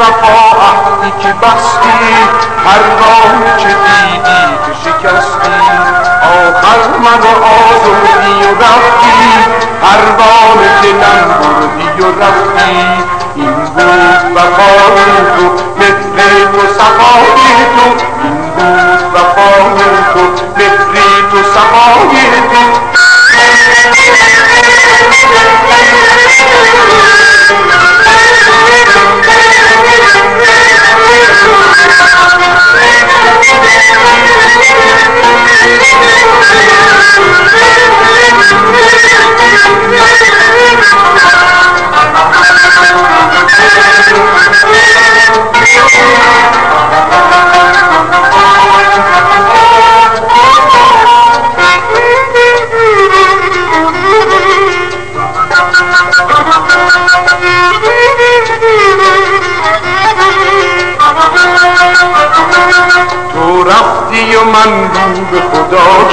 وفا عهدی که بستی پروانه چه دیدی که شکستی آخر مرا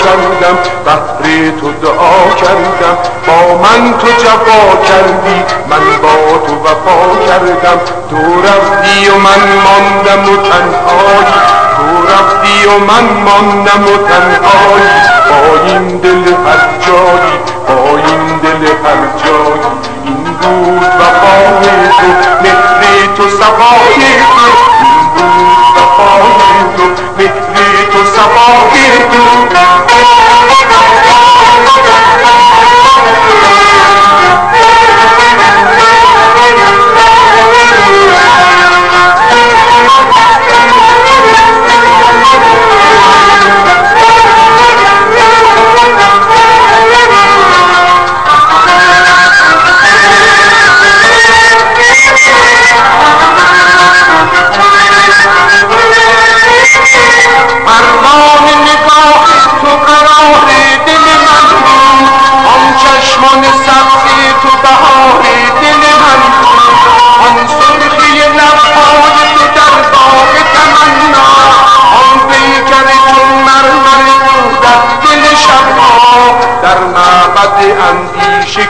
کردم بهر تو دعا کردم. با من تو جفا کردی من با تو وفا کردم. تو رفتی و من ماندم و تنهایی. تو رفتی و من ماندم و تنهایی. با این دل هر جایی با این دل هر جایی. این بود وفای تو مثل تو صفای تو.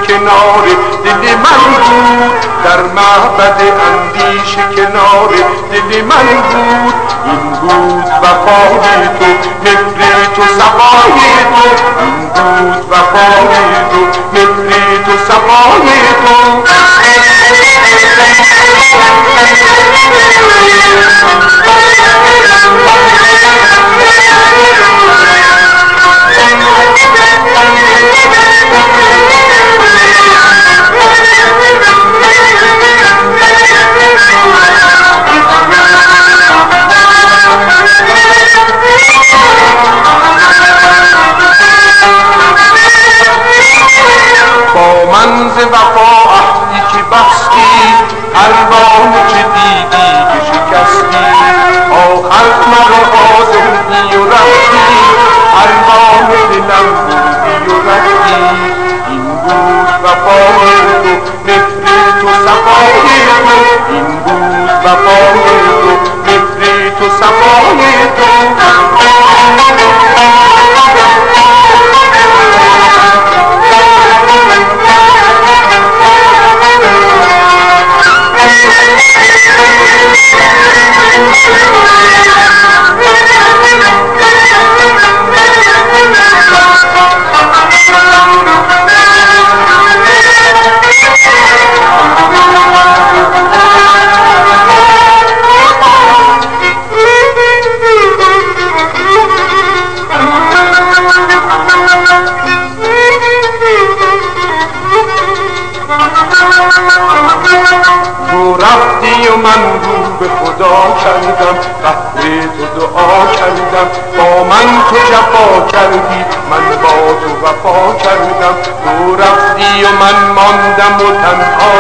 کنار دل من بود. در معبد اندیشه کنار دل من بود. این بود وفای تو مثل تو صفای تو. این بود وفای تو مثل تو صفای تو. با وفای تو مثل تو صفای تو کردم بهر تو دعا کردم. با من تو جفا کردی من با تو وفا کردم. تو رفتی و من ماندم و تنها.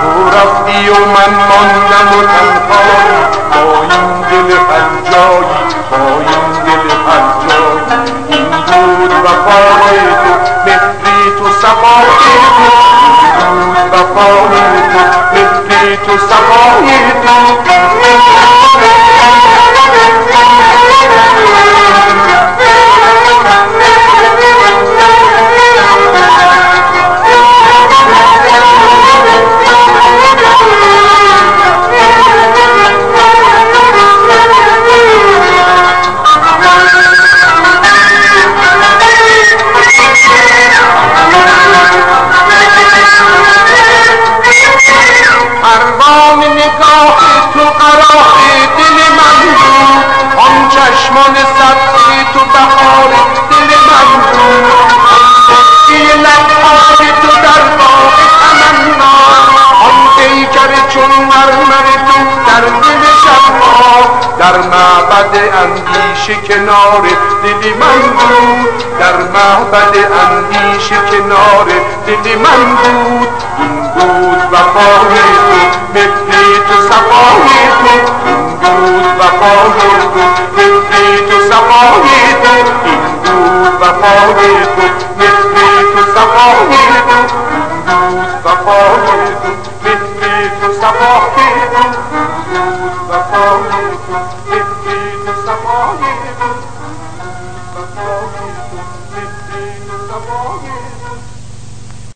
تو رفتی و من ماندم و تنها. با این دل هر جایی با این دل هر جایی این بود وفای تو مثل تو صفای تو. این بود وفای تو مثل تو صفای تو. اندیشه کنار دل من بود. در معبد اندیشه کنار دل من بود. این بود وفای تو مثل تو صفای تو. این بود وفای تو مثل تو صفای تو. این بود وفای تو مثل تو صفای تو. این بود وفای تو مثل تو صفای تو.